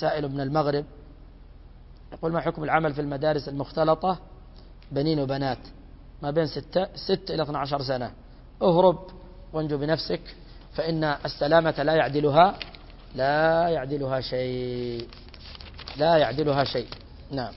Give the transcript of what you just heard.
سائل من المغرب. يقول ما حكم العمل في المدارس المختلطة؟ بنين وبنات. ما بين ستة ست إلى 12 سنة. اهرب وانجو بنفسك فإن السلامة لا يعدلها لا يعدلها شيء. لا يعدلها شيء. نعم.